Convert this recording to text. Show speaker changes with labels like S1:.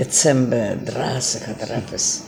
S1: Dezember, 30 hat etwas.